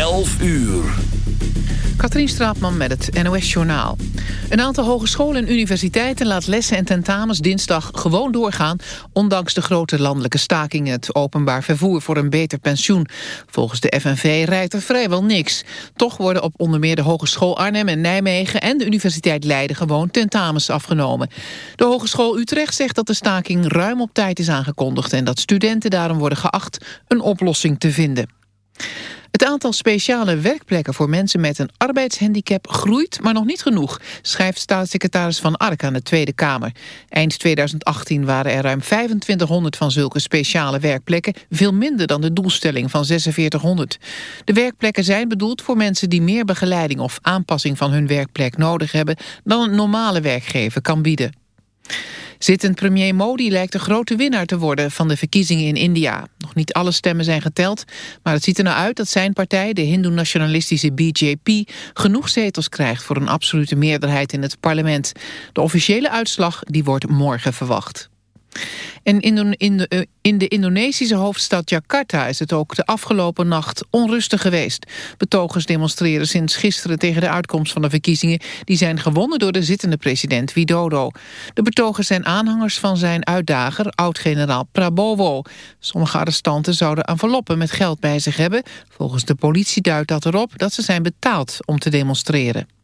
11 uur. Katrien Straatman met het NOS-journaal. Een aantal hogescholen en universiteiten laat lessen en tentamens dinsdag gewoon doorgaan... ondanks de grote landelijke staking het openbaar vervoer voor een beter pensioen. Volgens de FNV rijdt er vrijwel niks. Toch worden op onder meer de Hogeschool Arnhem en Nijmegen... en de Universiteit Leiden gewoon tentamens afgenomen. De Hogeschool Utrecht zegt dat de staking ruim op tijd is aangekondigd... en dat studenten daarom worden geacht een oplossing te vinden. Het aantal speciale werkplekken voor mensen met een arbeidshandicap groeit, maar nog niet genoeg, schrijft staatssecretaris Van Ark aan de Tweede Kamer. Eind 2018 waren er ruim 2500 van zulke speciale werkplekken, veel minder dan de doelstelling van 4600. De werkplekken zijn bedoeld voor mensen die meer begeleiding of aanpassing van hun werkplek nodig hebben dan een normale werkgever kan bieden. Zittend premier Modi lijkt de grote winnaar te worden van de verkiezingen in India. Nog niet alle stemmen zijn geteld, maar het ziet er nou uit dat zijn partij, de hindoe-nationalistische BJP, genoeg zetels krijgt voor een absolute meerderheid in het parlement. De officiële uitslag die wordt morgen verwacht. En in de, eh, in de Indonesische hoofdstad Jakarta is het ook de afgelopen nacht onrustig geweest. Betogers demonstreren sinds gisteren tegen de uitkomst van de verkiezingen. Die zijn gewonnen door de zittende president Widodo. De betogers zijn aanhangers van zijn uitdager, oud-generaal Prabowo. Sommige arrestanten zouden enveloppen met geld bij zich hebben. Volgens de politie duidt dat erop dat ze zijn betaald om te demonstreren.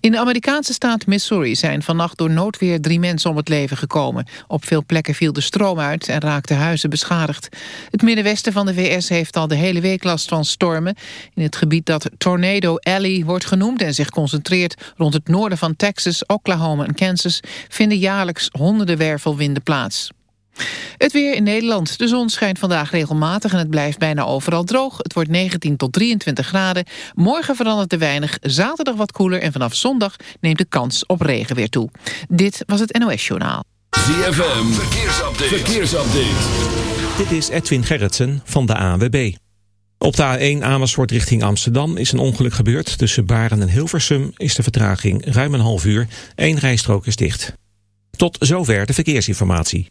In de Amerikaanse staat Missouri zijn vannacht door noodweer drie mensen om het leven gekomen. Op veel plekken viel de stroom uit en raakten huizen beschadigd. Het middenwesten van de VS heeft al de hele week last van stormen. In het gebied dat Tornado Alley wordt genoemd en zich concentreert rond het noorden van Texas, Oklahoma en Kansas, vinden jaarlijks honderden wervelwinden plaats. Het weer in Nederland. De zon schijnt vandaag regelmatig en het blijft bijna overal droog. Het wordt 19 tot 23 graden. Morgen verandert er weinig, zaterdag wat koeler... en vanaf zondag neemt de kans op regen weer toe. Dit was het NOS Journaal. ZFM, verkeersupdate. verkeersupdate. Dit is Edwin Gerritsen van de ANWB. Op de A1 Amersfoort richting Amsterdam is een ongeluk gebeurd. Tussen Baren en Hilversum is de vertraging ruim een half uur. Eén rijstrook is dicht. Tot zover de verkeersinformatie.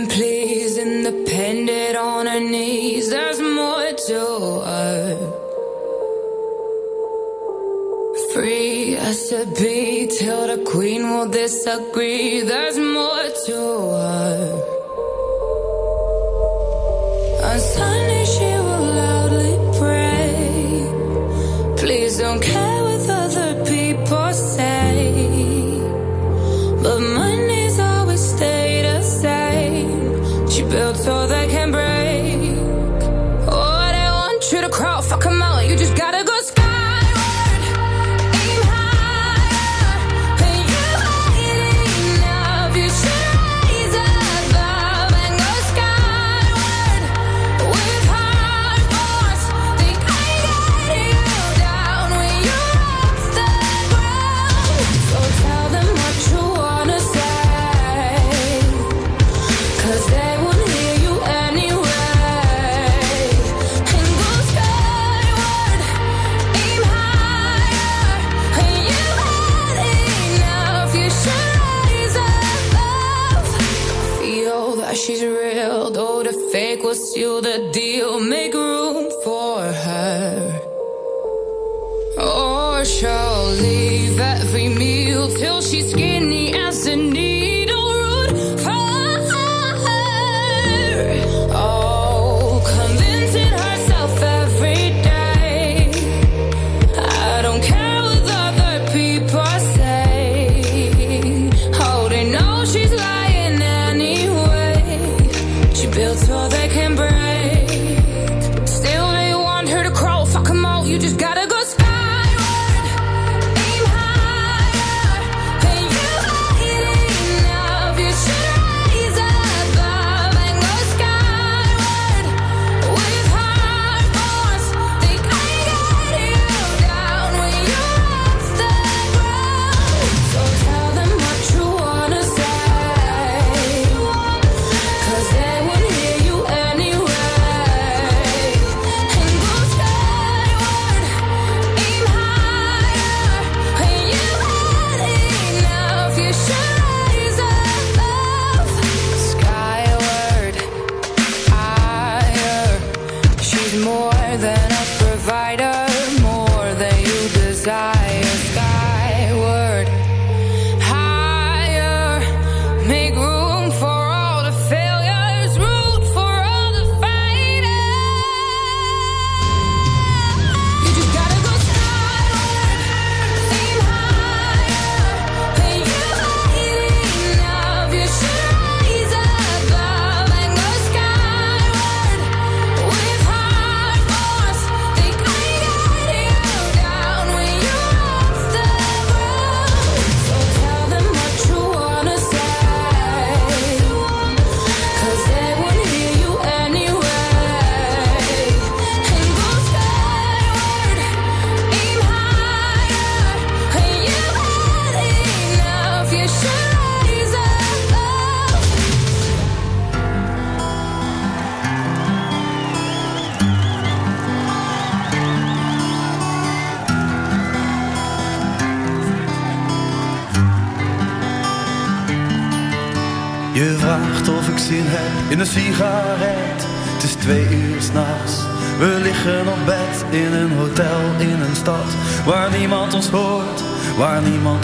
And please, independent on her knees. There's more to her. free as to be till the queen will disagree. There's more to her. On Sunday she will loudly pray. Please don't care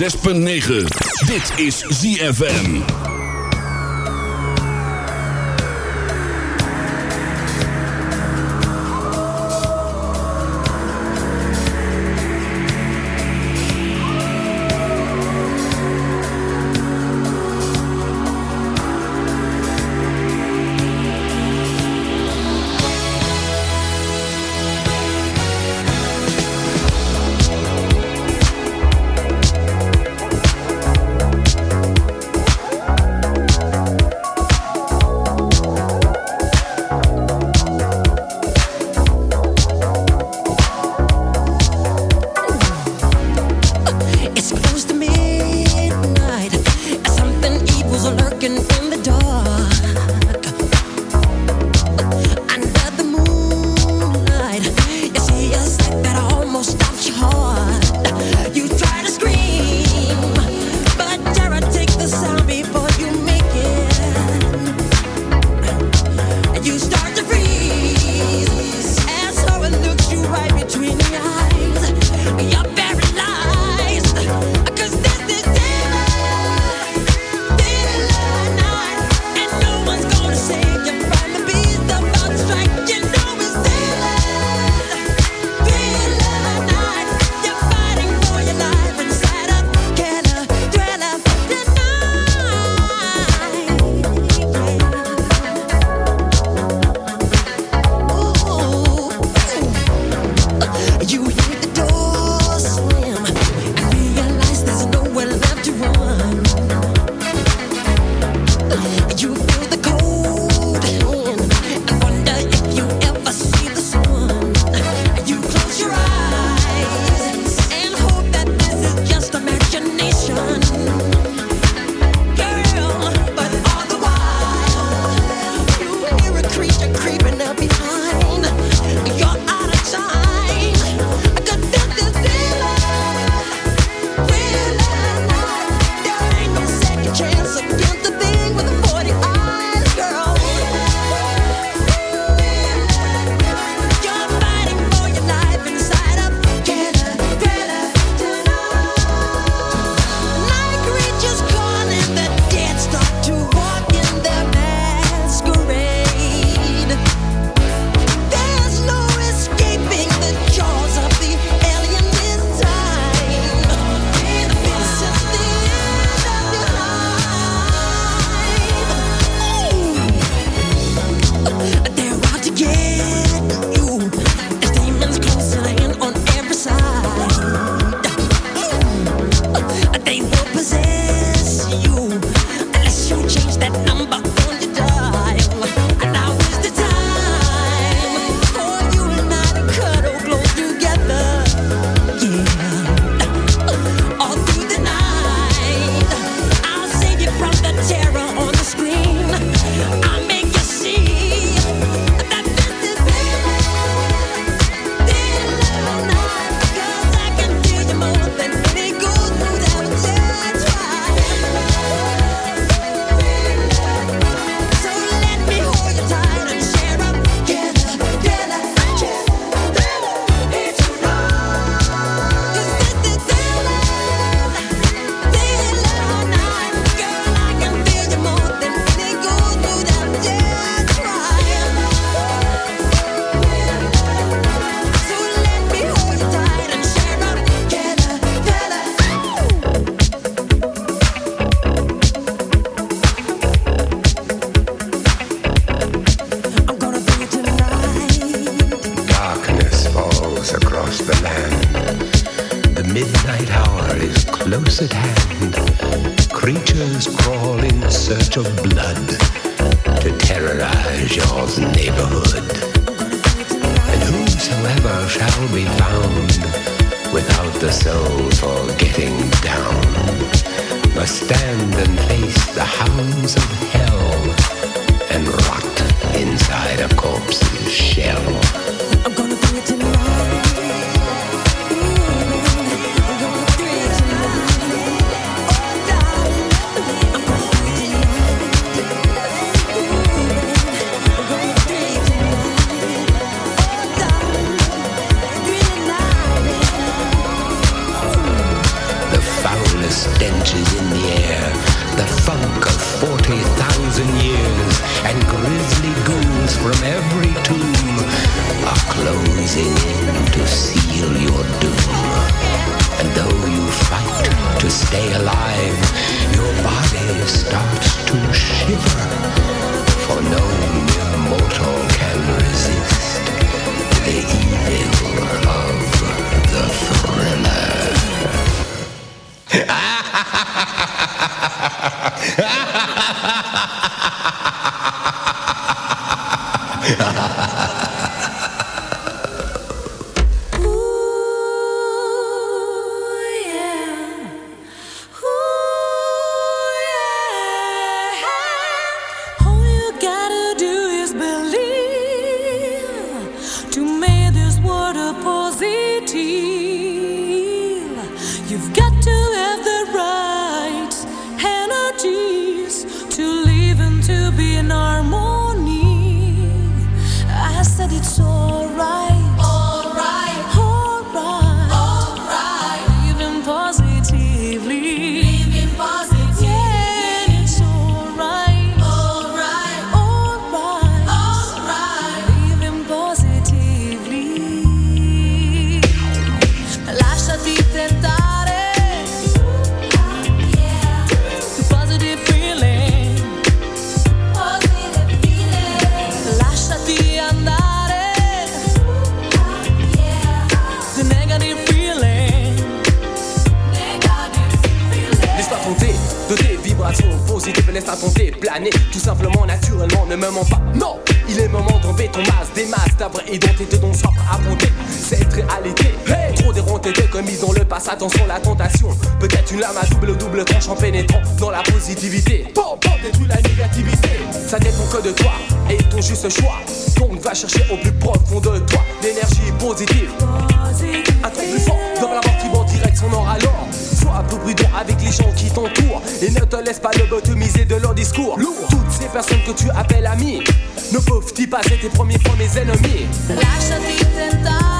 .9. Dit is ZFM. planer Tout simplement, naturellement, ne me mens pas. Non, il est moment d'enlever ton masque Des masques, ta vraie identité dont soif à monter Cette réalité, hey trop déronté de commis dans le passé. Attention la tentation, peut-être une lame à double double tranche En pénétrant dans la positivité. Bon, bon, détruis la négativité. Ça dépend que de toi et ton juste choix. Donc va chercher au plus profond de toi L'énergie positive. Un truc plus fort dans la mort son on aura l'or. Sois un peu prudent avec les gens qui t'entourent et ne te laisse pas lobotomiser de leur discours. Lourd. Toutes ces personnes que tu appelles amis ne peuvent-ils pas être tes premiers fois mes ennemis? Lâche-t'y.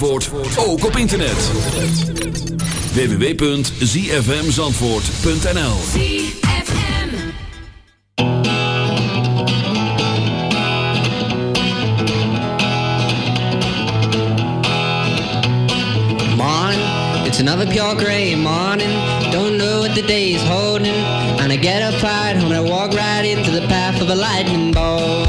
Zandvoort ook op internet. www.zfmzandvoort.nl Morning, it's another pure gray morning. Don't know what the day is holding. And I get up right home and I walk right into the path of a lightning bolt.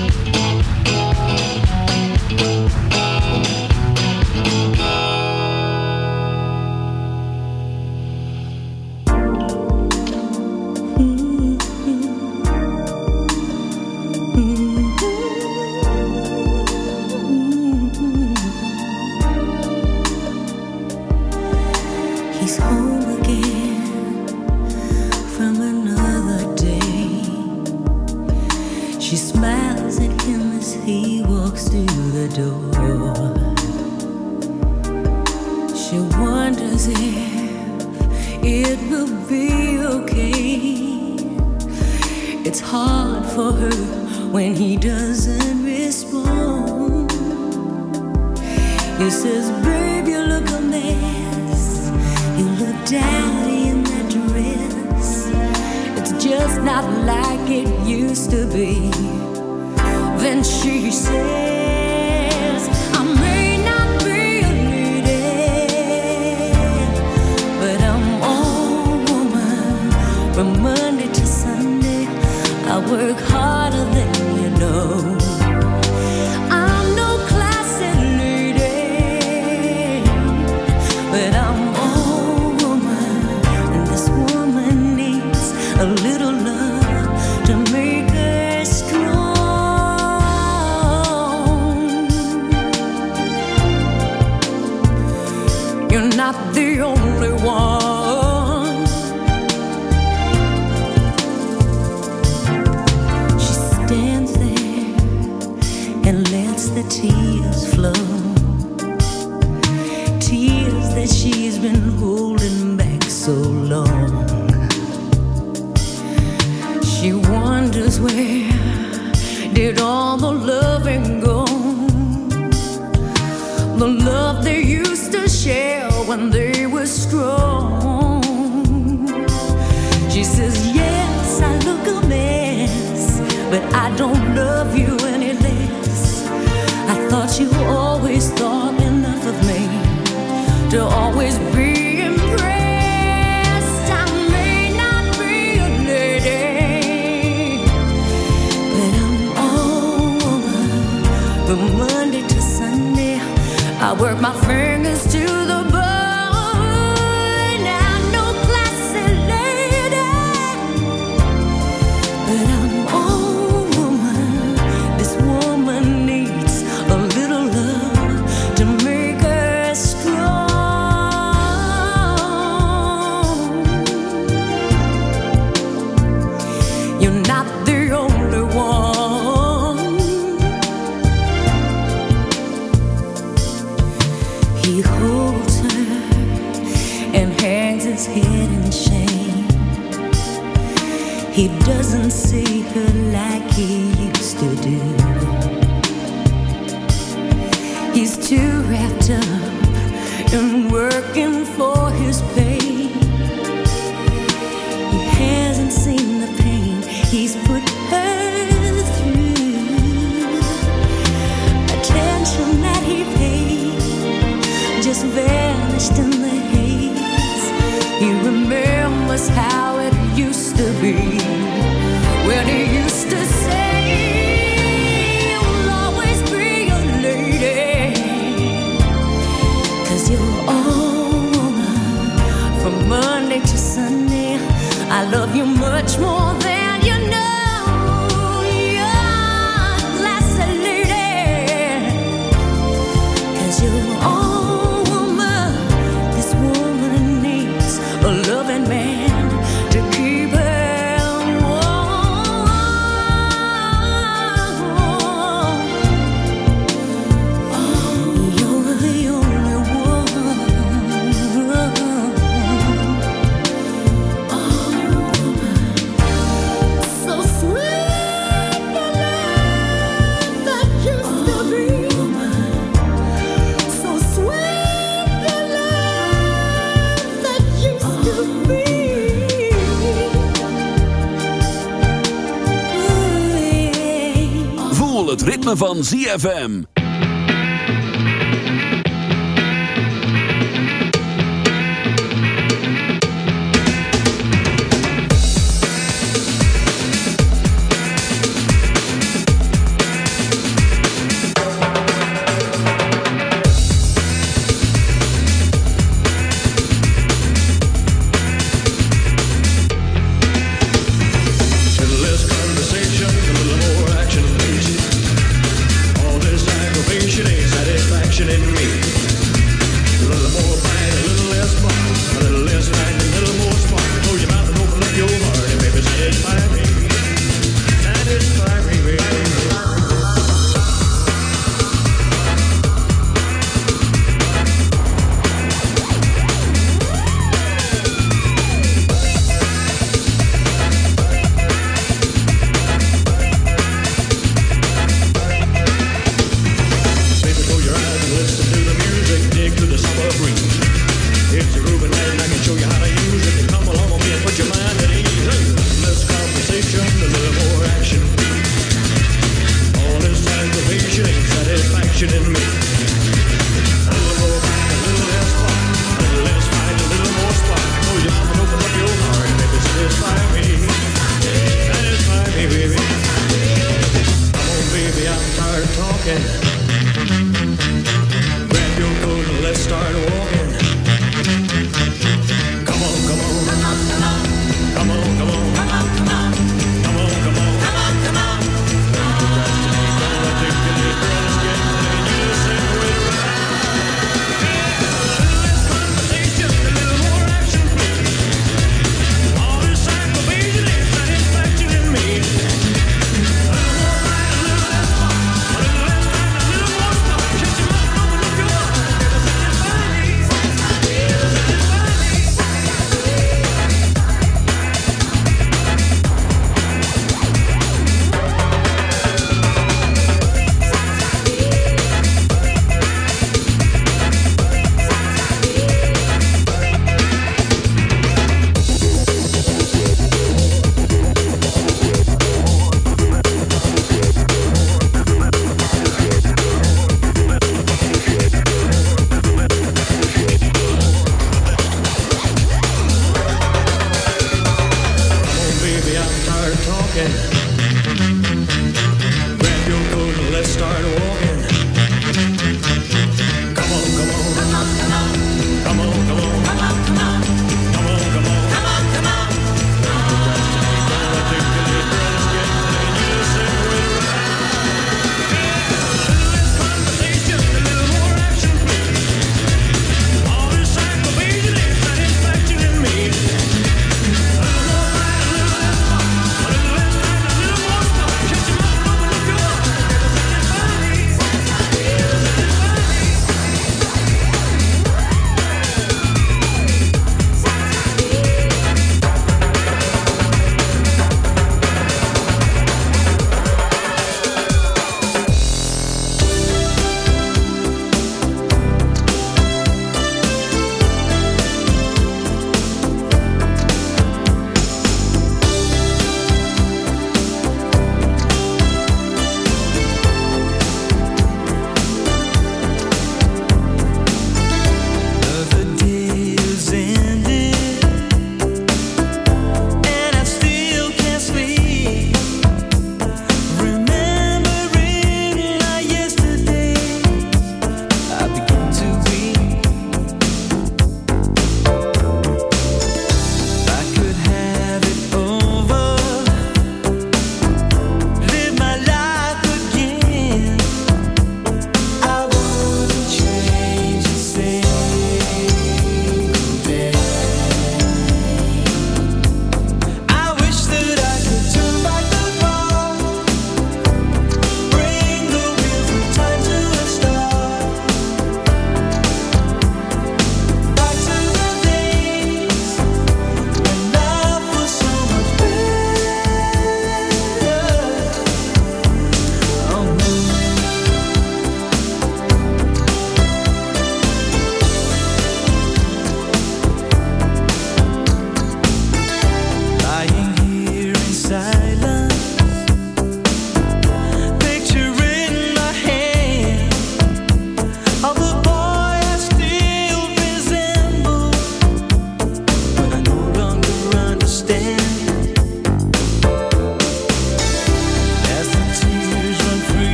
cabeça velha ZFM.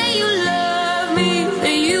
say you love me, and you